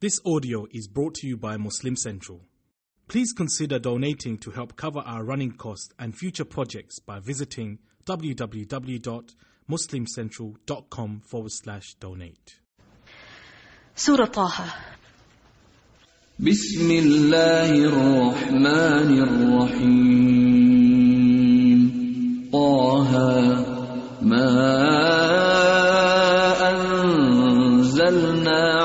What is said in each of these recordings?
This audio is brought to you by Muslim Central. Please consider donating to help cover our running costs and future projects by visiting www.muslimcentral.com forward slash donate. Surah Taha. بسم الله الرحمن الرحيم طه ما أنزلنا عليك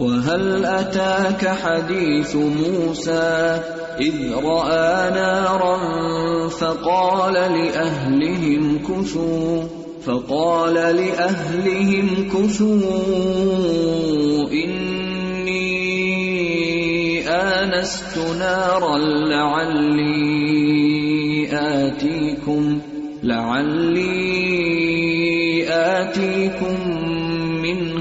وهل أتاك حديث موسى إذ رأى نارا فقال لأهلهم كثوا فقال لأهلهم كثوا إني آنست نارا لعلي آتيكم لعلي آتيكم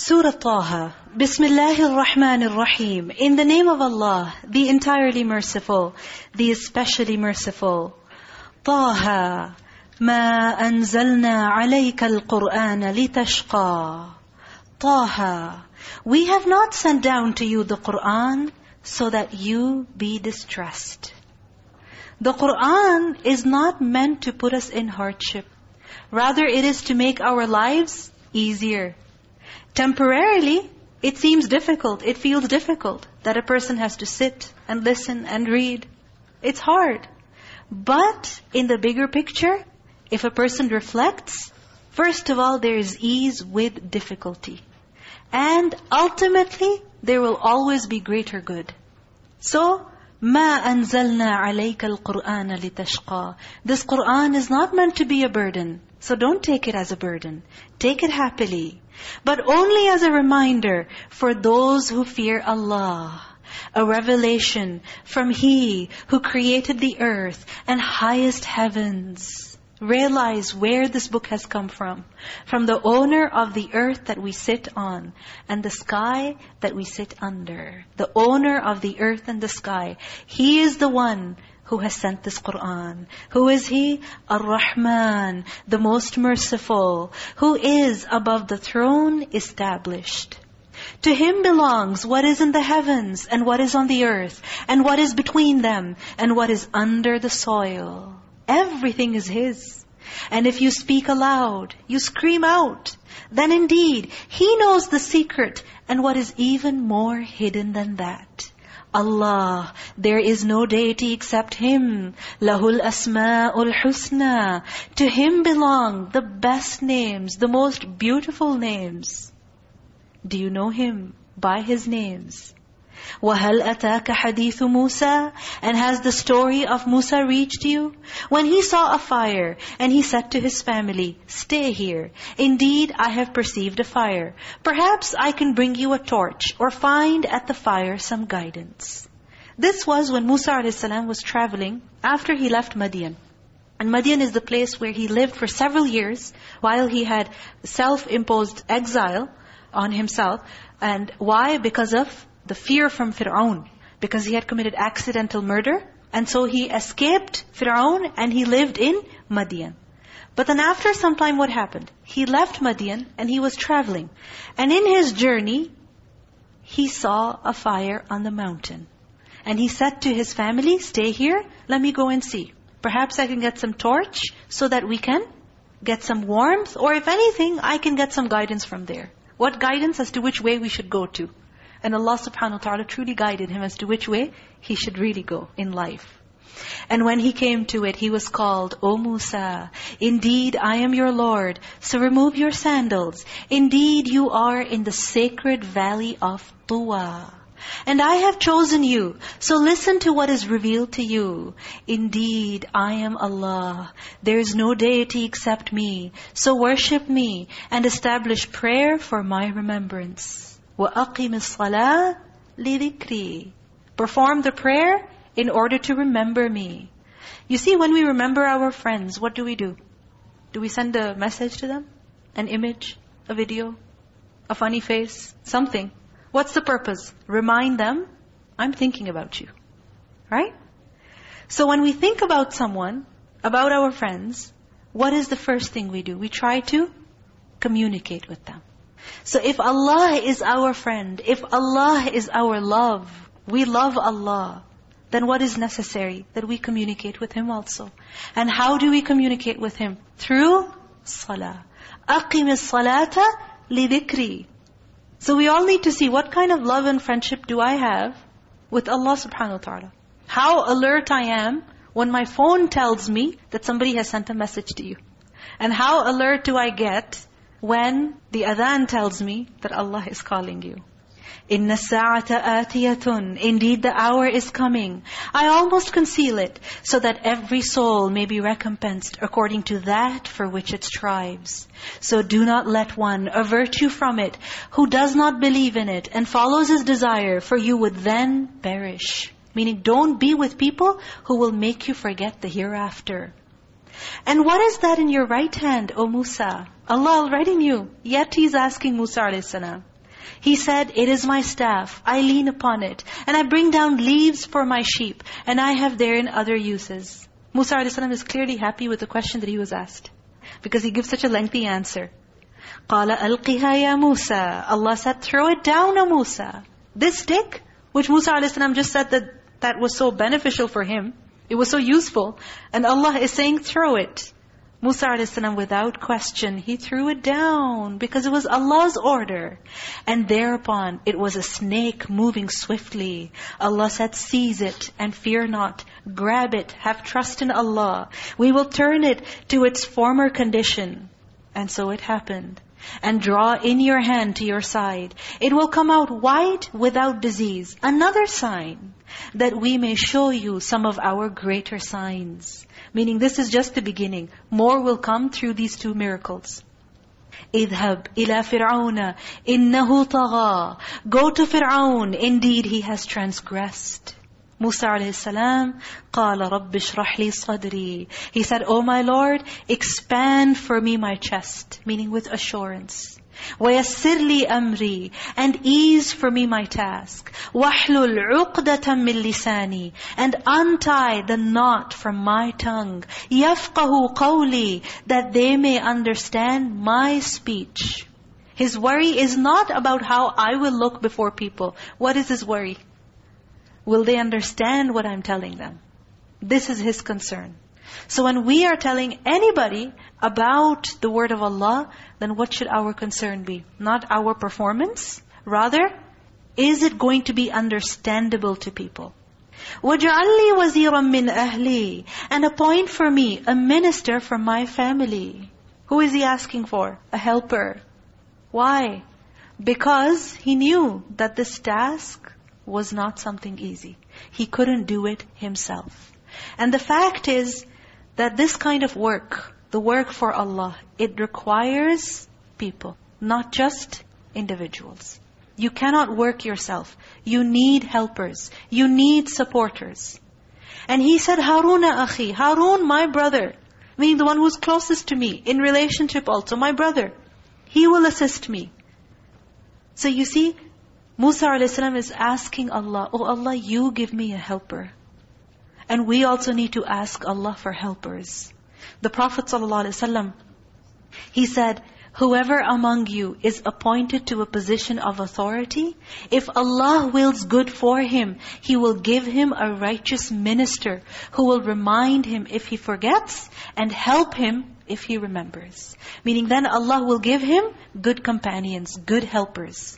Surah Taha. Bismillahir Rahmanir Rahim. In the name of Allah, the entirely merciful, the especially merciful. Taha. ما أنزلنا عليك القرآن لتشقى. Taha. We have not sent down to you the Qur'an so that you be distressed. The Qur'an is not meant to put us in hardship. Rather, it is to make our lives easier. Temporarily, it seems difficult, it feels difficult that a person has to sit and listen and read. It's hard. But in the bigger picture, if a person reflects, first of all, there is ease with difficulty. And ultimately, there will always be greater good. So, this Qur'an is not meant to be a burden. So don't take it as a burden. Take it happily. But only as a reminder for those who fear Allah. A revelation from He who created the earth and highest heavens. Realize where this book has come from. From the owner of the earth that we sit on and the sky that we sit under. The owner of the earth and the sky. He is the one who has sent this Qur'an. Who is He? Ar-Rahman, the most merciful, who is above the throne established. To Him belongs what is in the heavens and what is on the earth and what is between them and what is under the soil. Everything is His. And if you speak aloud, you scream out, then indeed He knows the secret and what is even more hidden than that. Allah, there is no deity except Him. Lahul asma'ul husna. To Him belong the best names, the most beautiful names. Do you know Him by His names? وَهَلْ أَتَاكَ حَدِيثُ مُوسَى And has the story of Musa reached you? When he saw a fire, and he said to his family, Stay here. Indeed, I have perceived a fire. Perhaps I can bring you a torch, or find at the fire some guidance. This was when Musa a.s. was traveling after he left Madian. And Madian is the place where he lived for several years while he had self-imposed exile on himself. And why? Because of the fear from Fir'aun. Because he had committed accidental murder. And so he escaped Fir'aun and he lived in Madian. But then after some time what happened? He left Madian and he was traveling. And in his journey, he saw a fire on the mountain. And he said to his family, stay here, let me go and see. Perhaps I can get some torch so that we can get some warmth. Or if anything, I can get some guidance from there. What guidance as to which way we should go to? And Allah subhanahu wa ta'ala truly guided him as to which way he should really go in life. And when he came to it, he was called, O Musa, indeed I am your Lord, so remove your sandals. Indeed you are in the sacred valley of Tuwa. And I have chosen you, so listen to what is revealed to you. Indeed, I am Allah. There is no deity except me. So worship me and establish prayer for my remembrance. وَأَقِمِ الصَّلَاةِ لِذِكْرِي Perform the prayer in order to remember me. You see, when we remember our friends, what do we do? Do we send a message to them? An image? A video? A funny face? Something. What's the purpose? Remind them, I'm thinking about you. Right? So when we think about someone, about our friends, what is the first thing we do? We try to communicate with them. So if Allah is our friend, if Allah is our love, we love Allah, then what is necessary? That we communicate with Him also. And how do we communicate with Him? Through salah. أَقِمِ الصَّلَاةَ لِذِكْرِي So we all need to see what kind of love and friendship do I have with Allah subhanahu wa ta'ala. How alert I am when my phone tells me that somebody has sent a message to you. And how alert do I get when the adhan tells me that Allah is calling you. Inna sa'ata atiyatun. Indeed, the hour is coming. I almost conceal it, so that every soul may be recompensed according to that for which it strives. So do not let one avert you from it, who does not believe in it and follows his desire, for you would then perish. Meaning, don't be with people who will make you forget the hereafter. And what is that in your right hand, O Musa? Allah already knew. Yet He's asking Musa a.s. He said, it is my staff. I lean upon it. And I bring down leaves for my sheep. And I have therein other uses. Musa a.s. is clearly happy with the question that he was asked. Because he gives such a lengthy answer. قَالَ أَلْقِهَا يَا مُوسَى Allah said, throw it down, O Musa. This stick, which Musa a.s. just said that that was so beneficial for him. it was so useful. And Allah is saying, throw it. Musa a.s. without question, he threw it down because it was Allah's order. And thereupon, it was a snake moving swiftly. Allah said, seize it and fear not. Grab it, have trust in Allah. We will turn it to its former condition. And so it happened And draw in your hand to your side. It will come out white without disease. Another sign that we may show you some of our greater signs. Meaning this is just the beginning. More will come through these two miracles. اذهب إلى فرعون إنه طغى Go to Fir'aun, indeed he has transgressed. Musa alayhi salam, قال رب اشرح لي صدري. He said, Oh my Lord, expand for me my chest. Meaning with assurance. وَيَسِّرْ لِي أَمْرِي And ease for me my task. وَحْلُلْ عُقْدَةً مِّن لِسَانِي And untie the knot from my tongue. يَفْقَهُ قَوْلِي That they may understand my speech. His worry is not about how I will look before people. What is his worry? Will they understand what I'm telling them? This is his concern. So when we are telling anybody about the word of Allah, then what should our concern be? Not our performance. Rather, is it going to be understandable to people? وَجَعَلْنِي وَزِيرًا مِّنْ أَهْلِي And appoint for me a minister from my family. Who is he asking for? A helper. Why? Because he knew that this task was not something easy. He couldn't do it himself. And the fact is, that this kind of work, the work for Allah, it requires people, not just individuals. You cannot work yourself. You need helpers. You need supporters. And he said, Haruna akhi, Harun my brother. Meaning the one who's closest to me, in relationship also, my brother. He will assist me. So you see, Musa a.s. is asking Allah, Oh Allah, you give me a helper. And we also need to ask Allah for helpers. The Prophet ﷺ, he said, Whoever among you is appointed to a position of authority, if Allah wills good for him, He will give him a righteous minister who will remind him if he forgets and help him if he remembers. Meaning then Allah will give him good companions, good helpers.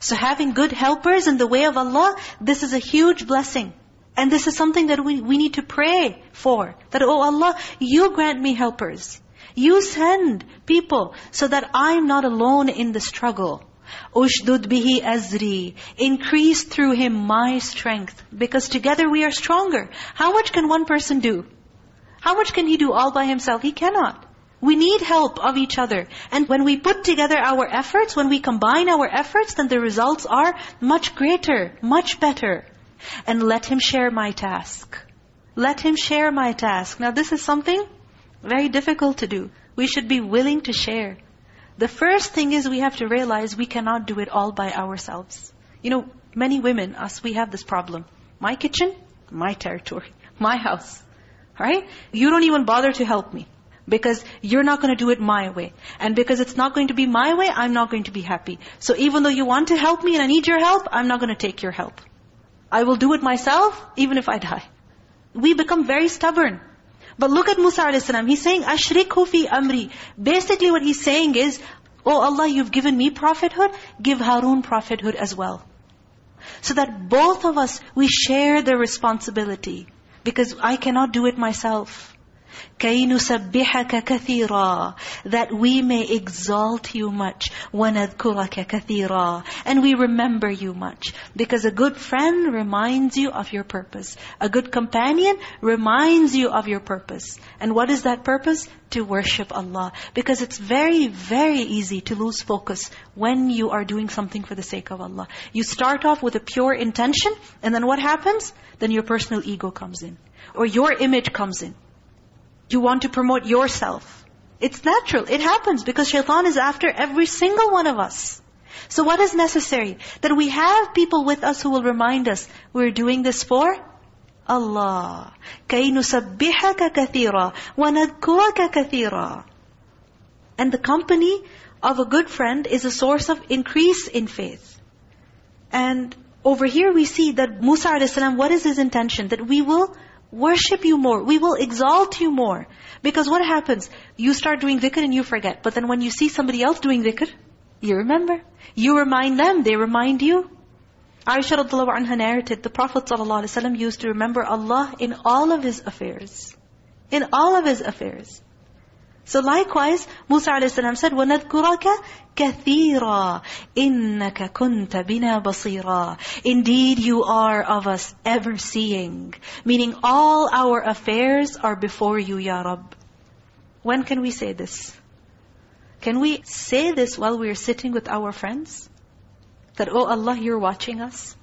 So having good helpers in the way of Allah, this is a huge blessing. And this is something that we, we need to pray for. That, oh Allah, you grant me helpers. You send people so that I'm not alone in the struggle. Ushdud bihi azri. Increase through him my strength. Because together we are stronger. How much can one person do? How much can he do all by himself? He cannot. We need help of each other. And when we put together our efforts, when we combine our efforts, then the results are much greater, much better. And let him share my task. Let him share my task. Now this is something very difficult to do. We should be willing to share. The first thing is we have to realize we cannot do it all by ourselves. You know, many women, us, we have this problem. My kitchen, my territory, my house. Right? You don't even bother to help me. Because you're not going to do it my way. And because it's not going to be my way, I'm not going to be happy. So even though you want to help me and I need your help, I'm not going to take your help. I will do it myself, even if I die. We become very stubborn. But look at Musa a.s. He's saying, أَشْرِكْهُ فِي amri. Basically what he's saying is, Oh Allah, you've given me prophethood, give Harun prophethood as well. So that both of us, we share the responsibility. Because I cannot do it myself. كَيْ نُسَبِّحَكَ كَثِيرًا That we may exalt you much. وَنَذْكُرَكَ كَثِيرًا And we remember you much. Because a good friend reminds you of your purpose. A good companion reminds you of your purpose. And what is that purpose? To worship Allah. Because it's very, very easy to lose focus when you are doing something for the sake of Allah. You start off with a pure intention, and then what happens? Then your personal ego comes in. Or your image comes in. You want to promote yourself. It's natural. It happens because shaitan is after every single one of us. So what is necessary? That we have people with us who will remind us, we're doing this for Allah. كَيْ نُسَبِّحَكَ كَثِيرًا وَنَذْكُرَكَ كَثِيرًا And the company of a good friend is a source of increase in faith. And over here we see that Musa a.s., what is his intention? That we will worship you more. We will exalt you more. Because what happens? You start doing dhikr and you forget. But then when you see somebody else doing dhikr, you remember. You remind them, they remind you. Aisha radiallahu anha narrated, the Prophet ﷺ used to remember Allah in all of his affairs. In all of his affairs. So likewise, Musa a.s. said, وَنَذْكُرَكَ كَثِيرًا إِنَّكَ كُنْتَ بِنَا بَصِيرًا Indeed, you are of us ever seeing. Meaning all our affairs are before you, Ya Rabb. When can we say this? Can we say this while we are sitting with our friends? That, oh Allah, you're watching us?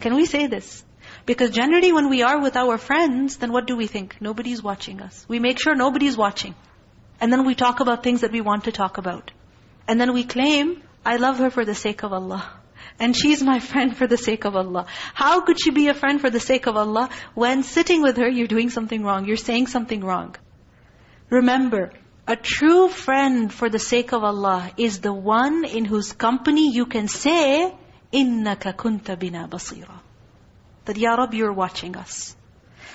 Can we say this? Because generally when we are with our friends, then what do we think? Nobody's watching us. We make sure nobody's watching. And then we talk about things that we want to talk about. And then we claim, I love her for the sake of Allah. And she's my friend for the sake of Allah. How could she be a friend for the sake of Allah when sitting with her, you're doing something wrong, you're saying something wrong? Remember, a true friend for the sake of Allah is the one in whose company you can say, إِنَّكَ كُنْتَ بِنَا بَصِيرًا That, Ya Rabbi, you're watching us.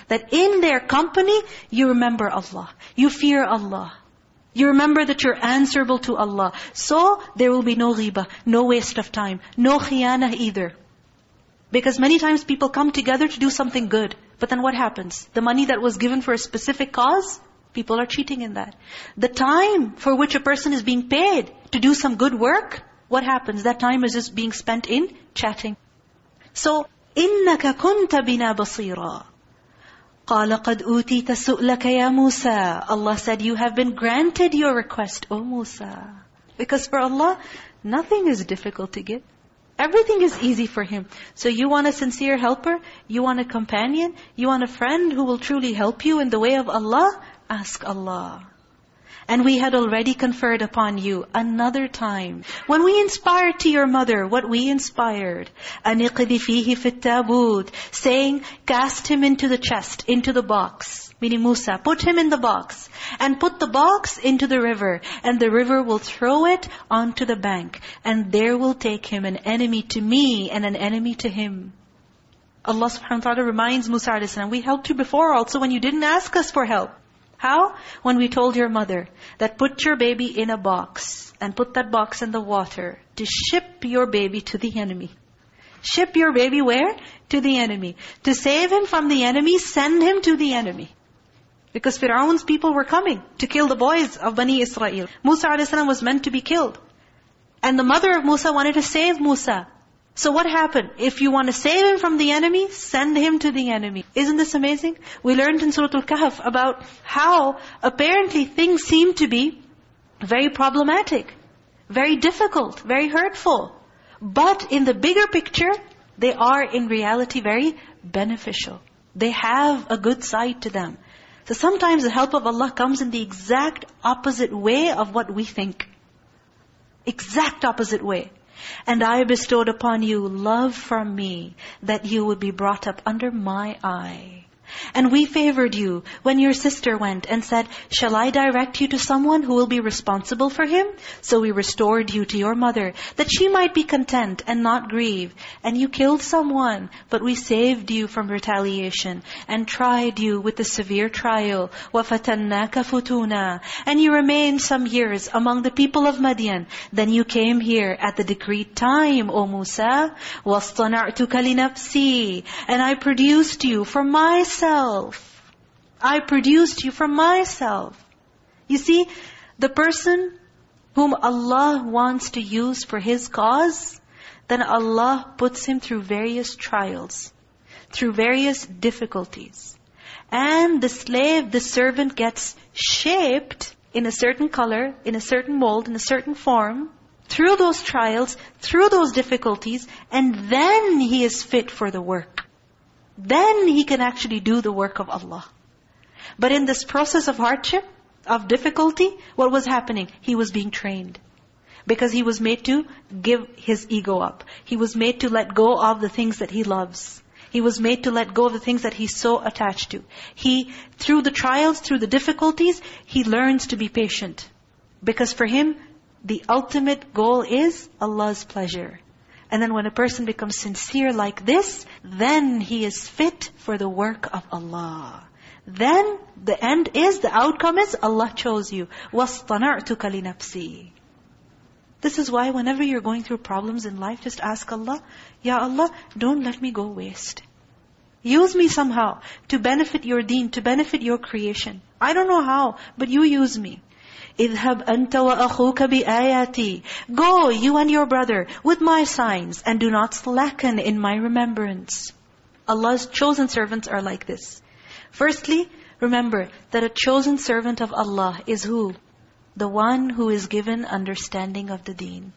That in their company, you remember Allah. You fear Allah. You remember that you're answerable to Allah. So, there will be no ghibah, no waste of time, no khiyana either. Because many times people come together to do something good. But then what happens? The money that was given for a specific cause, people are cheating in that. The time for which a person is being paid to do some good work, what happens? That time is just being spent in chatting. So, إِنَّكَ كُنْتَ بِنَا بَصِيرًا قَالَ قَدْ أُوتِيتَ سُؤْلَكَ يَا مُوسَى Allah said, you have been granted your request, O Musa. Because for Allah, nothing is difficult to give. Everything is easy for Him. So you want a sincere helper? You want a companion? You want a friend who will truly help you in the way of Allah? ask Allah. And we had already conferred upon you another time. When we inspired to your mother what we inspired, أَنِقْذِ فِيهِ فِي التَّابُوتِ Saying, cast him into the chest, into the box. Meaning Musa, put him in the box. And put the box into the river. And the river will throw it onto the bank. And there will take him an enemy to me and an enemy to him. Allah subhanahu wa ta'ala reminds Musa a.s. We helped you before also when you didn't ask us for help. How? When we told your mother that put your baby in a box and put that box in the water to ship your baby to the enemy. Ship your baby where? To the enemy. To save him from the enemy, send him to the enemy. Because Fir'aun's people were coming to kill the boys of Bani Israel. Musa a.s. was meant to be killed. And the mother of Musa wanted to save Musa. So what happened? If you want to save him from the enemy, send him to the enemy. Isn't this amazing? We learned in Surah Al-Kahf about how apparently things seem to be very problematic, very difficult, very hurtful. But in the bigger picture, they are in reality very beneficial. They have a good side to them. So sometimes the help of Allah comes in the exact opposite way of what we think. Exact opposite way. And I bestowed upon you love from me, that you would be brought up under my eye. And we favored you when your sister went and said, Shall I direct you to someone who will be responsible for him? So we restored you to your mother, that she might be content and not grieve. And you killed someone, but we saved you from retaliation and tried you with a severe trial. وَفَتَنَّاكَ فُتُونًا And you remained some years among the people of Madian. Then you came here at the decreed time, O Musa. وَاصْطَنَعْتُكَ لِنَفْسِي And I produced you for myself myself. I produced you from myself. You see, the person whom Allah wants to use for His cause, then Allah puts him through various trials, through various difficulties. And the slave, the servant gets shaped in a certain color, in a certain mold, in a certain form, through those trials, through those difficulties, and then he is fit for the work. Then he can actually do the work of Allah. But in this process of hardship, of difficulty, what was happening? He was being trained. Because he was made to give his ego up. He was made to let go of the things that he loves. He was made to let go of the things that he's so attached to. He, through the trials, through the difficulties, he learns to be patient. Because for him, the ultimate goal is Allah's pleasure. And then when a person becomes sincere like this, then he is fit for the work of Allah. Then the end is, the outcome is, Allah chose you. وَاصْطَنَعْتُكَ لِنَفْسِي This is why whenever you're going through problems in life, just ask Allah, Ya Allah, don't let me go waste. Use me somehow to benefit your deen, to benefit your creation. I don't know how, but you use me. اذهب أنت وأخوك بآياتي Go, you and your brother, with my signs, and do not slacken in my remembrance. Allah's chosen servants are like this. Firstly, remember that a chosen servant of Allah is who? The one who is given understanding of the deen.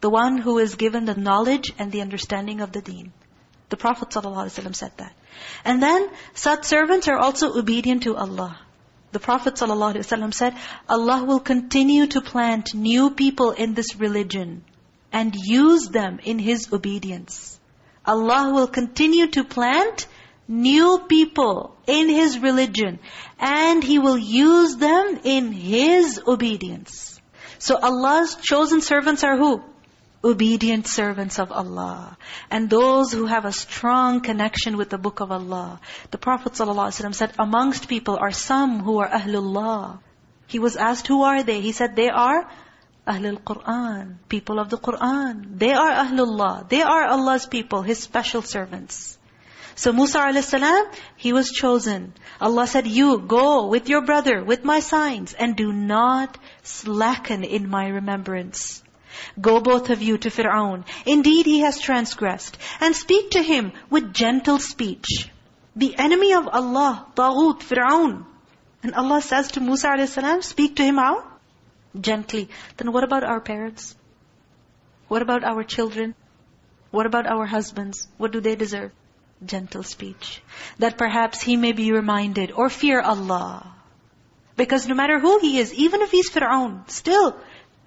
The one who is given the knowledge and the understanding of the deen. The Prophet ﷺ said that. And then, such servants are also obedient to Allah. The Prophet ﷺ said, Allah will continue to plant new people in this religion and use them in His obedience. Allah will continue to plant new people in His religion and He will use them in His obedience. So Allah's chosen servants are who? Obedient servants of Allah. And those who have a strong connection with the book of Allah. The Prophet ﷺ said, amongst people are some who are Ahlullah. He was asked, who are they? He said, they are Ahlul Qur'an, people of the Qur'an. They are Ahlullah. They are Allah's people, His special servants. So Musa a.s., he was chosen. Allah said, you go with your brother, with my signs, and do not slacken in my remembrance. Go both of you to Fir'aun. Indeed, he has transgressed. And speak to him with gentle speech. The enemy of Allah, Taghut, Fir'aun. And Allah says to Musa a.s., speak to him how? Gently. Then what about our parents? What about our children? What about our husbands? What do they deserve? Gentle speech. That perhaps he may be reminded or fear Allah. Because no matter who he is, even if he's Fir'aun, still,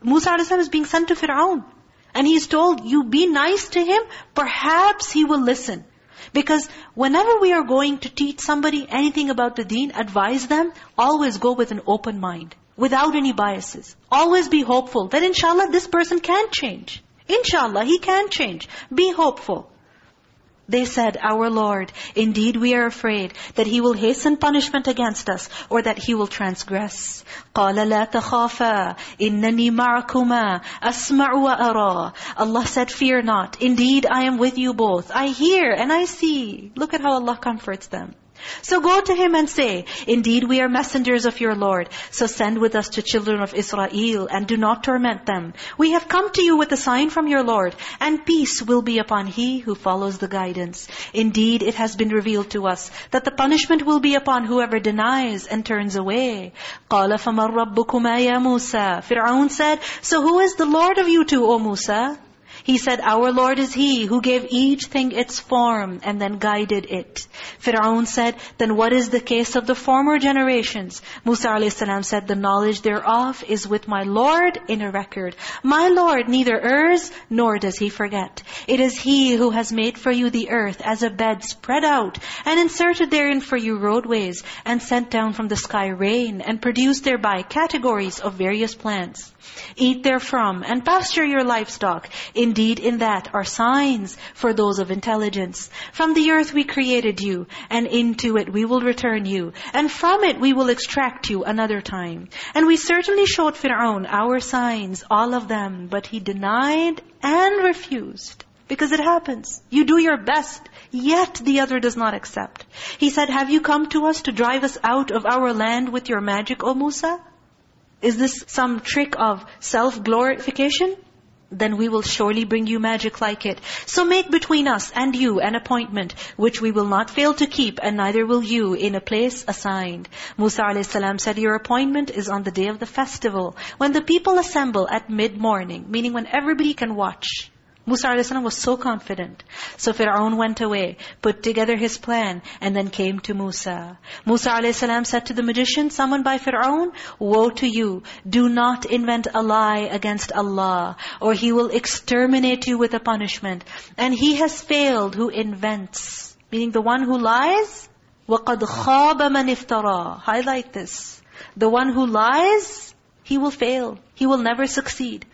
Musa a.s. is being sent to Fir'aun. And he's told, you be nice to him, perhaps he will listen. Because whenever we are going to teach somebody anything about the deen, advise them, always go with an open mind, without any biases. Always be hopeful that inshallah this person can change. Inshallah, he can change. Be hopeful. They said, Our Lord, indeed we are afraid that He will hasten punishment against us or that He will transgress. قَالَ لَا تَخَافَا إِنَّنِي مَعَكُمَا أَسْمَعُ وَأَرَى Allah said, Fear not. Indeed, I am with you both. I hear and I see. Look at how Allah comforts them. So go to him and say, Indeed we are messengers of your Lord. So send with us to children of Israel and do not torment them. We have come to you with a sign from your Lord. And peace will be upon he who follows the guidance. Indeed it has been revealed to us that the punishment will be upon whoever denies and turns away. قَالَ فَمَنْ رَبُّكُمَا يَا مُوسَى Fir'aun said, So who is the Lord of you two, O Musa? He said, Our Lord is He who gave each thing its form and then guided it. Fir'aun said, Then what is the case of the former generations? Musa a.s. said, The knowledge thereof is with my Lord in a record. My Lord neither errs nor does He forget. It is He who has made for you the earth as a bed spread out and inserted therein for you roadways and sent down from the sky rain and produced thereby categories of various plants. Eat therefrom and pasture your livestock. Indeed, in that are signs for those of intelligence. From the earth we created you, and into it we will return you. And from it we will extract you another time. And we certainly showed Fir'aun our signs, all of them, but he denied and refused. Because it happens. You do your best, yet the other does not accept. He said, have you come to us to drive us out of our land with your magic, O Musa? Is this some trick of self-glorification? Then we will surely bring you magic like it. So make between us and you an appointment, which we will not fail to keep, and neither will you, in a place assigned. Musa a.s. said, Your appointment is on the day of the festival, when the people assemble at mid-morning, meaning when everybody can watch. Musa a.s. was so confident. So Fir'aun went away, put together his plan, and then came to Musa. Musa a.s. said to the magician summoned by Fir'aun, Woe to you! Do not invent a lie against Allah, or He will exterminate you with a punishment. And he has failed who invents. Meaning the one who lies, وَقَدْ خَابَ مَنِ افْتَرَى Highlight this. The one who lies, he will fail. He will never succeed.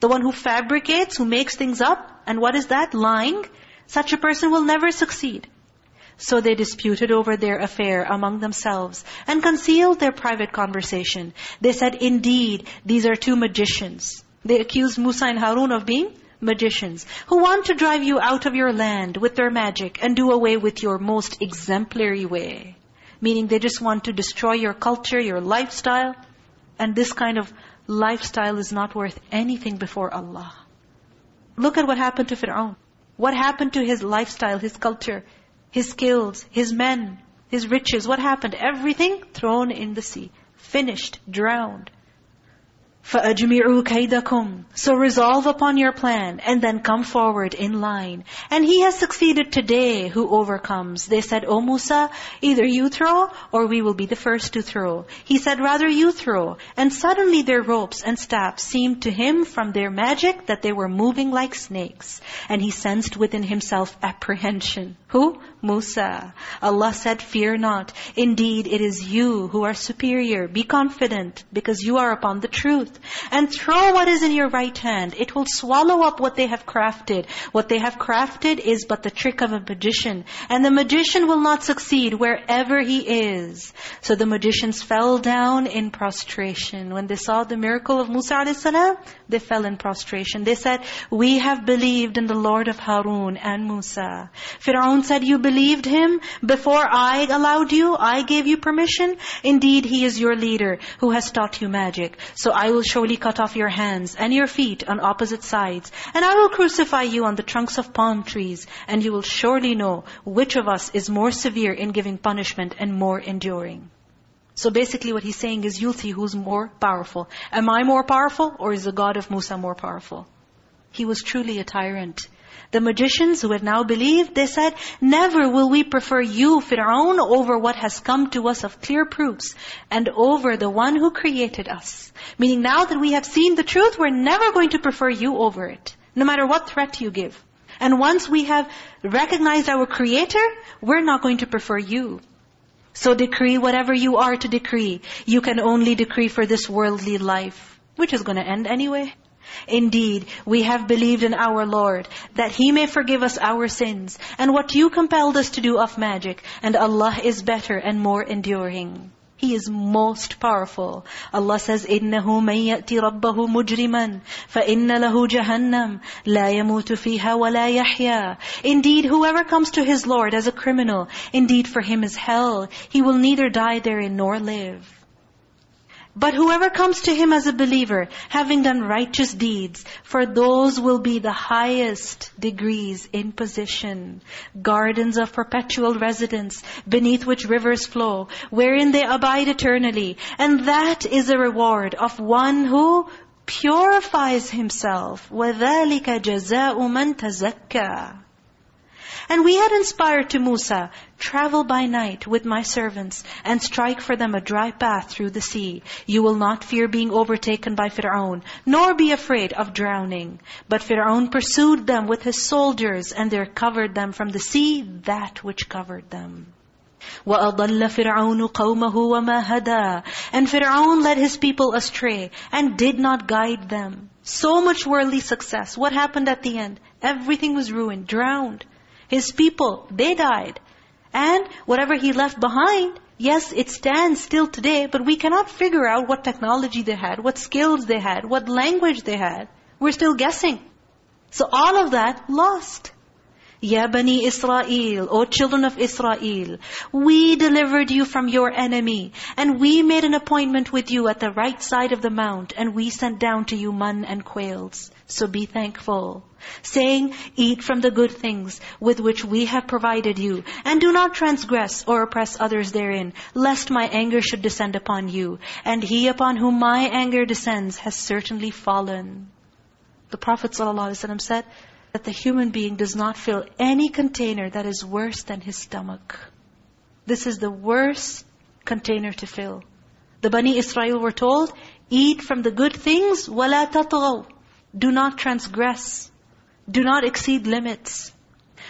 The one who fabricates, who makes things up, and what is that? Lying. Such a person will never succeed. So they disputed over their affair among themselves and concealed their private conversation. They said, indeed, these are two magicians. They accused Musa and Harun of being magicians who want to drive you out of your land with their magic and do away with your most exemplary way. Meaning they just want to destroy your culture, your lifestyle. And this kind of lifestyle is not worth anything before Allah. Look at what happened to Fir'aun. What happened to his lifestyle, his culture, his skills, his men, his riches? What happened? Everything thrown in the sea. Finished, drowned. فَأَجْمِعُوا كَيْدَكُمْ So resolve upon your plan and then come forward in line. And he has succeeded today who overcomes. They said, O Musa, either you throw or we will be the first to throw. He said, rather you throw. And suddenly their ropes and staffs seemed to him from their magic that they were moving like snakes. And he sensed within himself apprehension. Who? Musa. Allah said, fear not. Indeed, it is you who are superior. Be confident because you are upon the truth. And throw what is in your right hand. It will swallow up what they have crafted. What they have crafted is but the trick of a magician. And the magician will not succeed wherever he is. So the magicians fell down in prostration. When they saw the miracle of Musa a.s., they fell in prostration. They said, we have believed in the Lord of Harun and Musa. Fir'aun said, you believed him before I allowed you? I gave you permission? Indeed, he is your leader who has taught you magic. So I will surely cut off your hands and your feet on opposite sides. And I will crucify you on the trunks of palm trees. And you will surely know which of us is more severe in giving punishment and more enduring. So basically what he's saying is, you'll see who's more powerful. Am I more powerful or is the God of Musa more powerful? He was truly a tyrant. The magicians who had now believed, they said, Never will we prefer you, Fir'aun, over what has come to us of clear proofs, and over the one who created us. Meaning now that we have seen the truth, we're never going to prefer you over it, no matter what threat you give. And once we have recognized our Creator, we're not going to prefer you. So decree whatever you are to decree. You can only decree for this worldly life, which is going to end anyway. Indeed, we have believed in our Lord, that He may forgive us our sins, and what you compelled us to do of magic, and Allah is better and more enduring. He is most powerful. Allah says, إِنَّهُ مَنْ يَأْتِ رَبَّهُ مُجْرِمًا فَإِنَّ لَهُ جَهَنَّمْ لَا يَمُوتُ فِيهَا وَلَا يَحْيَا Indeed, whoever comes to his Lord as a criminal, indeed for him is hell. He will neither die therein nor live. But whoever comes to Him as a believer, having done righteous deeds, for those will be the highest degrees in position. Gardens of perpetual residence, beneath which rivers flow, wherein they abide eternally. And that is a reward of one who purifies himself. وَذَلِكَ جَزَاءُ مَنْ تَزَكَّى and we had inspired to Musa, travel by night with my servants and strike for them a dry path through the sea. You will not fear being overtaken by Fir'aun, nor be afraid of drowning. But Fir'aun pursued them with his soldiers and there covered them from the sea that which covered them. وَأَضَلَّ فِرْعَوْنُ قَوْمَهُ وَمَا هَدَى And Fir'aun led his people astray and did not guide them. So much worldly success. What happened at the end? Everything was ruined, drowned. His people, they died. And whatever he left behind, yes, it stands still today, but we cannot figure out what technology they had, what skills they had, what language they had. We're still guessing. So all of that lost. Ya Bani Israel, O children of Israel, we delivered you from your enemy, and we made an appointment with you at the right side of the mount, and we sent down to you man and quails. So be thankful. Saying, eat from the good things with which we have provided you, and do not transgress or oppress others therein, lest my anger should descend upon you. And he upon whom my anger descends has certainly fallen. The Prophet ﷺ said, that the human being does not fill any container that is worse than his stomach. This is the worst container to fill. The Bani Israel were told, eat from the good things, وَلَا تَطْغَوْا Do not transgress. Do not exceed limits.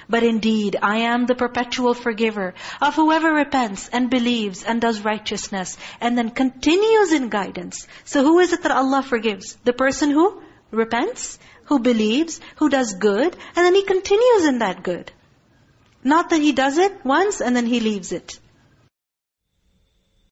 But indeed, I am the perpetual forgiver of whoever repents and believes and does righteousness and then continues in guidance. So who is it that Allah forgives? The person who repents who believes, who does good, and then he continues in that good. Not that he does it once and then he leaves it.